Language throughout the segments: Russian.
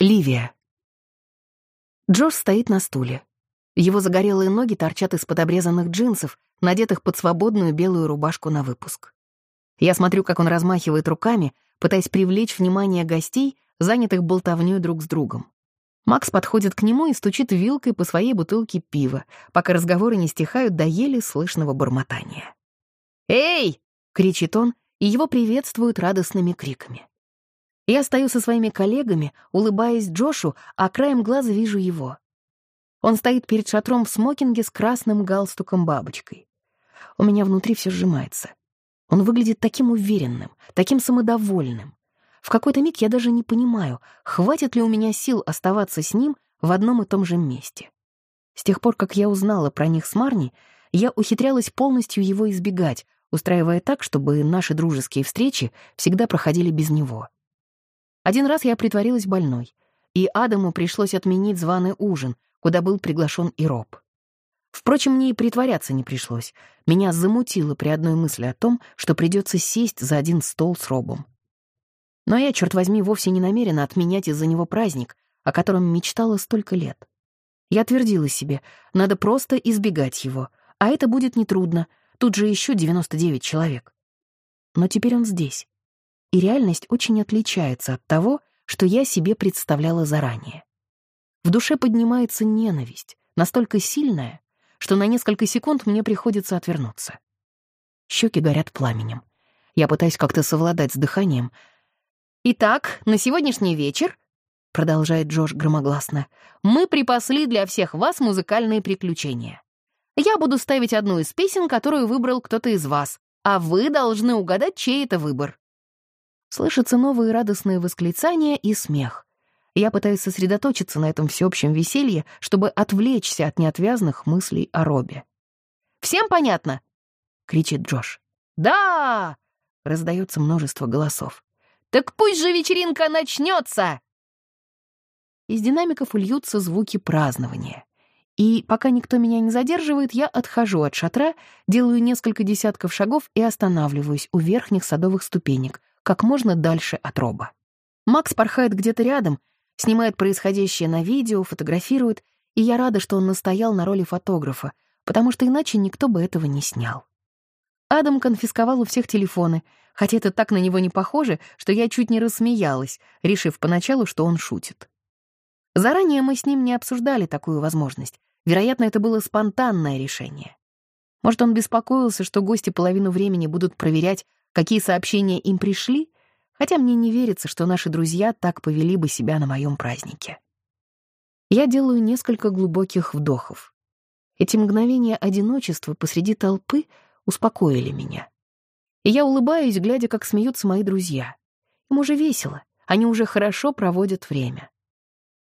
Ливия. Джош стоит на стуле. Его загорелые ноги торчат из-под обрезанных джинсов, надетых под свободную белую рубашку на выпуск. Я смотрю, как он размахивает руками, пытаясь привлечь внимание гостей, занятых болтовнёй друг с другом. Макс подходит к нему и стучит вилкой по своей бутылке пива, пока разговоры не стихают до еле слышного бормотания. «Эй!» — кричит он, и его приветствуют радостными криками. Я стою со своими коллегами, улыбаясь Джошу, а краем глаза вижу его. Он стоит перед шатром в смокинге с красным галстуком-бабочкой. У меня внутри все сжимается. Он выглядит таким уверенным, таким самодовольным. В какой-то миг я даже не понимаю, хватит ли у меня сил оставаться с ним в одном и том же месте. С тех пор, как я узнала про них с Марни, я ухитрялась полностью его избегать, устраивая так, чтобы наши дружеские встречи всегда проходили без него. Один раз я притворилась больной, и Адаму пришлось отменить званый ужин, куда был приглашен и Роб. Впрочем, мне и притворяться не пришлось. Меня замутило при одной мысли о том, что придется сесть за один стол с Робом. Но я, черт возьми, вовсе не намерена отменять из-за него праздник, о котором мечтала столько лет. Я твердила себе, надо просто избегать его, а это будет нетрудно, тут же еще 99 человек. Но теперь он здесь, и реальность очень отличается от того, что я себе представляла заранее. В душе поднимается ненависть, настолько сильная, что на несколько секунд мне приходится отвернуться. Щеки горят пламенем. Я пытаюсь как-то совладать с дыханием. «Итак, на сегодняшний вечер», — продолжает Джош громогласно, «мы припасли для всех вас музыкальные приключения. Я буду ставить одну из песен, которую выбрал кто-то из вас, а вы должны угадать, чей это выбор. Слышатся новые радостные восклицания и смех. Я пытаюсь сосредоточиться на этом всеобщем веселье, чтобы отвлечься от неотвязных мыслей о Робе. «Всем понятно?» — кричит Джош. «Да!» — раздается множество голосов. «Так пусть же вечеринка начнется!» Из динамиков ульются звуки празднования. И пока никто меня не задерживает, я отхожу от шатра, делаю несколько десятков шагов и останавливаюсь у верхних садовых ступенек, как можно дальше от Роба. Макс порхает где-то рядом, снимает происходящее на видео, фотографирует, и я рада, что он настоял на роли фотографа, потому что иначе никто бы этого не снял. Адам конфисковал у всех телефоны, хотя это так на него не похоже, что я чуть не рассмеялась, решив поначалу, что он шутит. Заранее мы с ним не обсуждали такую возможность. Вероятно, это было спонтанное решение. Может, он беспокоился, что гости половину времени будут проверять, какие сообщения им пришли, хотя мне не верится, что наши друзья так повели бы себя на моем празднике. Я делаю несколько глубоких вдохов. Эти мгновения одиночества посреди толпы успокоили меня. И я улыбаюсь, глядя, как смеются мои друзья. Им уже весело, они уже хорошо проводят время.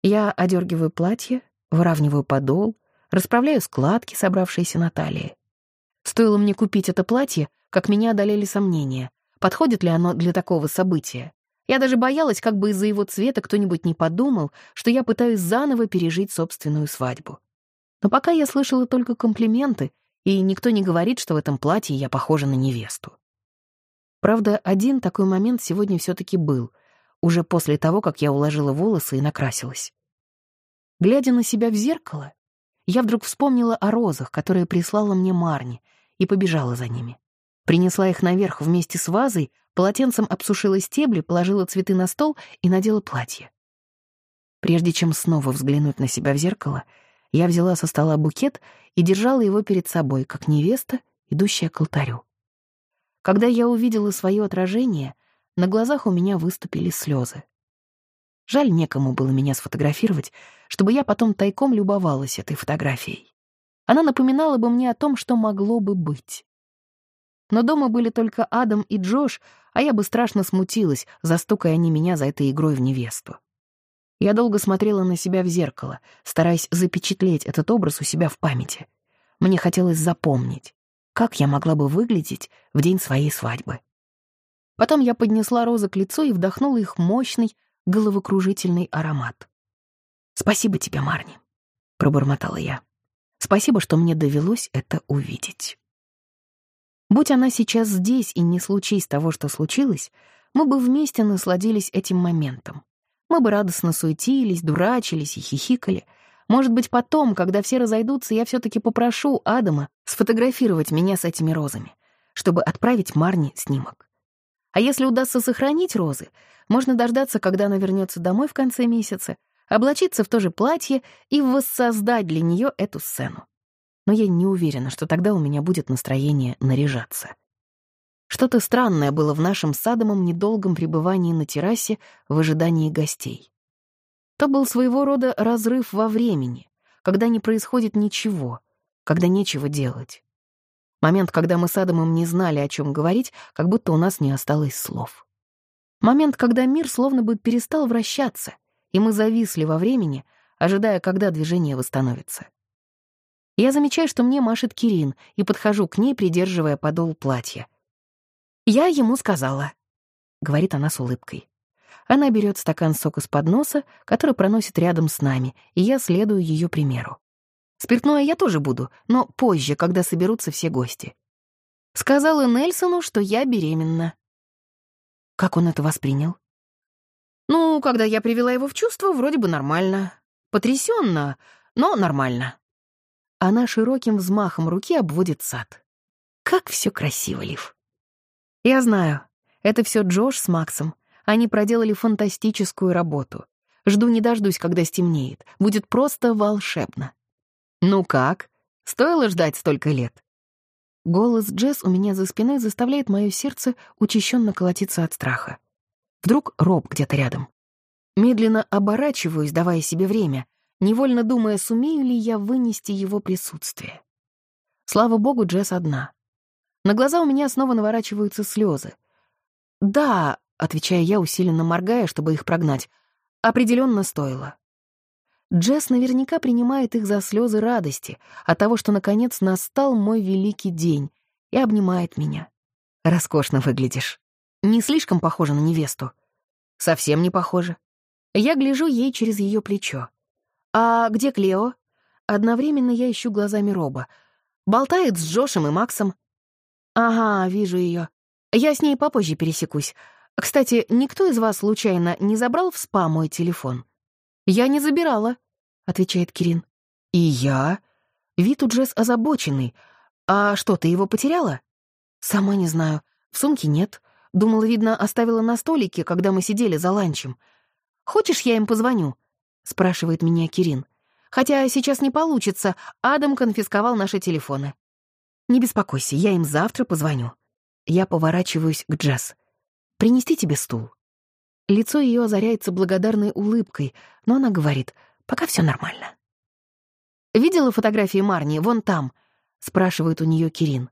Я одергиваю платье, выравниваю подол, расправляю складки, собравшиеся на талии. Стоило мне купить это платье, как меня одолели сомнения, подходит ли оно для такого события. Я даже боялась, как бы из-за его цвета кто-нибудь не подумал, что я пытаюсь заново пережить собственную свадьбу. Но пока я слышала только комплименты, и никто не говорит, что в этом платье я похожа на невесту. Правда, один такой момент сегодня все-таки был, уже после того, как я уложила волосы и накрасилась. Глядя на себя в зеркало, я вдруг вспомнила о розах, которые прислала мне Марни, и побежала за ними. Принесла их наверх вместе с вазой, полотенцем обсушила стебли, положила цветы на стол и надела платье. Прежде чем снова взглянуть на себя в зеркало, я взяла со стола букет и держала его перед собой, как невеста, идущая к алтарю. Когда я увидела свое отражение, на глазах у меня выступили слезы. Жаль, некому было меня сфотографировать, чтобы я потом тайком любовалась этой фотографией. Она напоминала бы мне о том, что могло бы быть. Но дома были только Адам и Джош, а я бы страшно смутилась, застукая они меня за этой игрой в невесту. Я долго смотрела на себя в зеркало, стараясь запечатлеть этот образ у себя в памяти. Мне хотелось запомнить, как я могла бы выглядеть в день своей свадьбы. Потом я поднесла розы к лицу и вдохнула их мощный, головокружительный аромат. «Спасибо тебе, Марни», — пробормотала я. Спасибо, что мне довелось это увидеть. Будь она сейчас здесь и не случись того, что случилось, мы бы вместе насладились этим моментом. Мы бы радостно суетились, дурачились и хихикали. Может быть, потом, когда все разойдутся, я все-таки попрошу Адама сфотографировать меня с этими розами, чтобы отправить Марни снимок. А если удастся сохранить розы, можно дождаться, когда она вернется домой в конце месяца, облачиться в то же платье и воссоздать для нее эту сцену. Но я не уверена, что тогда у меня будет настроение наряжаться. Что-то странное было в нашем с недолгом пребывании на террасе в ожидании гостей. То был своего рода разрыв во времени, когда не происходит ничего, когда нечего делать. Момент, когда мы с Адамом не знали, о чем говорить, как будто у нас не осталось слов. Момент, когда мир словно бы перестал вращаться, и мы зависли во времени, ожидая, когда движение восстановится. Я замечаю, что мне машет Кирин, и подхожу к ней, придерживая подол платья — «Я ему сказала», — говорит она с улыбкой. Она берет стакан сока с подноса, который проносит рядом с нами, и я следую ее примеру. Спиртное я тоже буду, но позже, когда соберутся все гости. Сказала Нельсону, что я беременна. Как он это воспринял? Ну, когда я привела его в чувство, вроде бы нормально. Потрясенно, но нормально. Она широким взмахом руки обводит сад. Как все красиво, Лив. Я знаю, это все Джош с Максом. Они проделали фантастическую работу. Жду не дождусь, когда стемнеет. Будет просто волшебно. Ну как? Стоило ждать столько лет? Голос Джесс у меня за спиной заставляет мое сердце учащенно колотиться от страха. Вдруг Роб где-то рядом. Медленно оборачиваюсь, давая себе время, невольно думая, сумею ли я вынести его присутствие. Слава богу, Джесс одна. На глаза у меня снова наворачиваются слезы. «Да», — отвечаю я, усиленно моргая, чтобы их прогнать, — «определенно стоило». Джесс наверняка принимает их за слезы радости от того, что, наконец, настал мой великий день, и обнимает меня. «Роскошно выглядишь. Не слишком похожа на невесту?» «Совсем не похожа». Я гляжу ей через ее плечо. «А где Клео?» Одновременно я ищу глазами Роба. Болтает с Джошем и Максом. «Ага, вижу ее. Я с ней попозже пересекусь. Кстати, никто из вас случайно не забрал в спа мой телефон?» «Я не забирала», — отвечает Кирин. «И я?» Вид у Джесс озабоченный. «А что, ты его потеряла?» «Сама не знаю. В сумке нет. Думала, видно, оставила на столике, когда мы сидели за ланчем. Хочешь, я им позвоню?» — спрашивает меня Кирин. «Хотя сейчас не получится. Адам конфисковал наши телефоны». «Не беспокойся, я им завтра позвоню». Я поворачиваюсь к Джесс. «Принести тебе стул?» Лицо ее озаряется благодарной улыбкой, но она говорит, «Пока все нормально». «Видела фотографии Марни вон там?» — спрашивает у нее Кирин.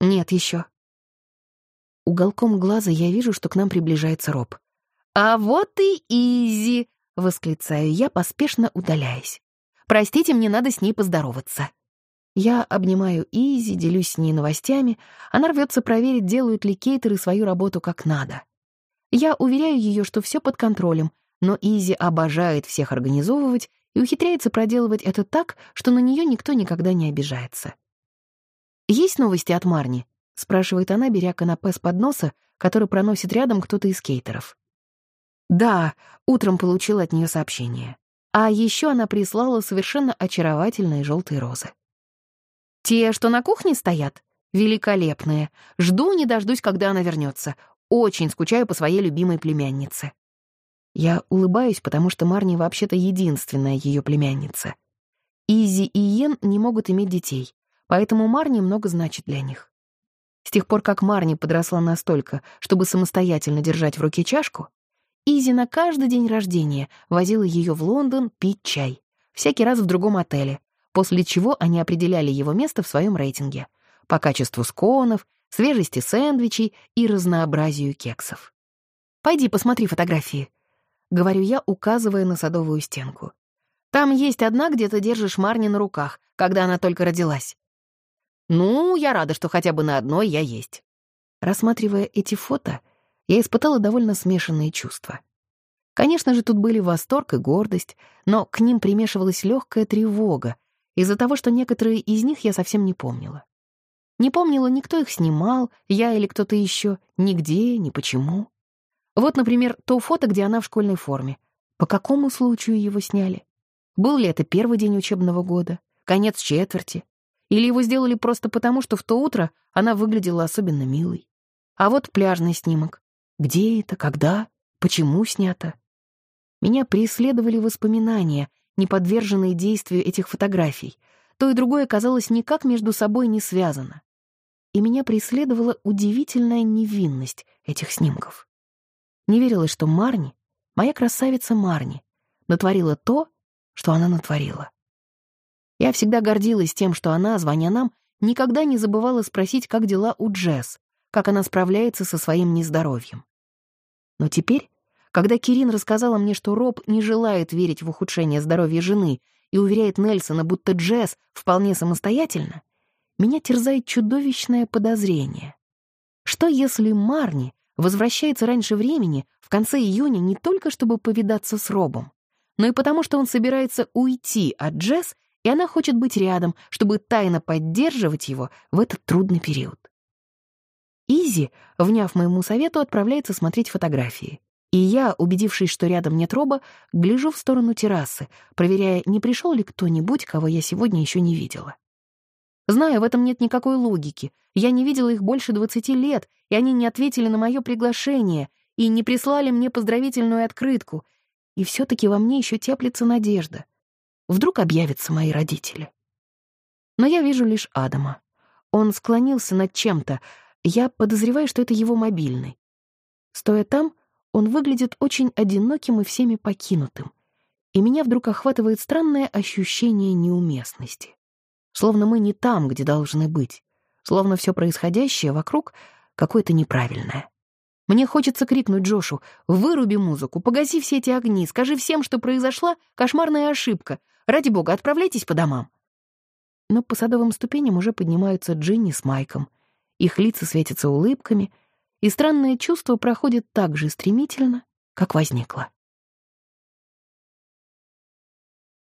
«Нет еще». Уголком глаза я вижу, что к нам приближается Роб. «А вот и Изи!» — восклицаю я, поспешно удаляясь. «Простите, мне надо с ней поздороваться». Я обнимаю Изи, делюсь с ней новостями. Она рвется проверить, делают ли кейтеры свою работу как надо. Я уверяю ее, что все под контролем, но Изи обожает всех организовывать и ухитряется проделывать это так, что на нее никто никогда не обижается. «Есть новости от Марни?» — спрашивает она, беря канапе с подноса, который проносит рядом кто-то из кейтеров. «Да, утром получил от нее сообщение. А еще она прислала совершенно очаровательные желтые розы. Те, что на кухне стоят, великолепные. Жду не дождусь, когда она вернется. Очень скучаю по своей любимой племяннице. Я улыбаюсь, потому что Марни вообще-то единственная ее племянница. Изи и Йен не могут иметь детей, поэтому Марни много значит для них. С тех пор, как Марни подросла настолько, чтобы самостоятельно держать в руке чашку, Изи на каждый день рождения возила ее в Лондон пить чай, всякий раз в другом отеле, после чего они определяли его место в своем рейтинге по качеству сконов, свежести сэндвичей и разнообразию кексов. «Пойди посмотри фотографии», — говорю я, указывая на садовую стенку. «Там есть одна, где ты держишь Марни на руках, когда она только родилась». «Ну, я рада, что хотя бы на одной я есть». Рассматривая эти фото, я испытала довольно смешанные чувства. Конечно же, тут были восторг и гордость, но к ним примешивалась легкая тревога, из-за того, что некоторые из них я совсем не помнила. Не помнила, никто их снимал, я или кто-то еще, нигде, ни почему. Вот, например, то фото, где она в школьной форме. По какому случаю его сняли? Был ли это первый день учебного года, конец четверти? Или его сделали просто потому, что в то утро она выглядела особенно милой? А вот пляжный снимок. Где это, когда, почему снято? Меня преследовали воспоминания, не подверженные действию этих фотографий. То и другое казалось никак между собой не связано. И меня преследовала удивительная невинность этих снимков. Не верилось, что Марни, моя красавица Марни, натворила то, что она натворила. Я всегда гордилась тем, что она, звоня нам, никогда не забывала спросить, как дела у Джесс, как она справляется со своим нездоровьем. Но теперь, когда Кирин рассказала мне, что Роб не желает верить в ухудшение здоровья жены и уверяет Нельсона, будто Джесс вполне самостоятельно, меня терзает чудовищное подозрение. Что если Марни возвращается раньше времени, в конце июня, не только чтобы повидаться с Робом, но и потому, что он собирается уйти от Джесс, и она хочет быть рядом, чтобы тайно поддерживать его в этот трудный период. Изи, вняв моему совету, отправляется смотреть фотографии. И я, убедившись, что рядом нет Роба, гляжу в сторону террасы, проверяя, не пришел ли кто-нибудь, кого я сегодня еще не видела. Знаю, в этом нет никакой логики. Я не видела их больше двадцати лет, и они не ответили на мое приглашение, и не прислали мне поздравительную открытку. И все-таки во мне еще теплится надежда. Вдруг объявятся мои родители. Но я вижу лишь Адама. Он склонился над чем-то, я подозреваю, что это его мобильный. Стоя там, он выглядит очень одиноким и всеми покинутым. И меня вдруг охватывает странное ощущение неуместности. Словно мы не там, где должны быть. Словно все происходящее вокруг какое-то неправильное. Мне хочется крикнуть Джошу «Выруби музыку, погаси все эти огни, скажи всем, что произошла кошмарная ошибка. Ради бога, отправляйтесь по домам». Но по садовым ступеням уже поднимаются Джинни с Майком — их лица светятся улыбками, и странное чувство проходит так же стремительно, как возникло.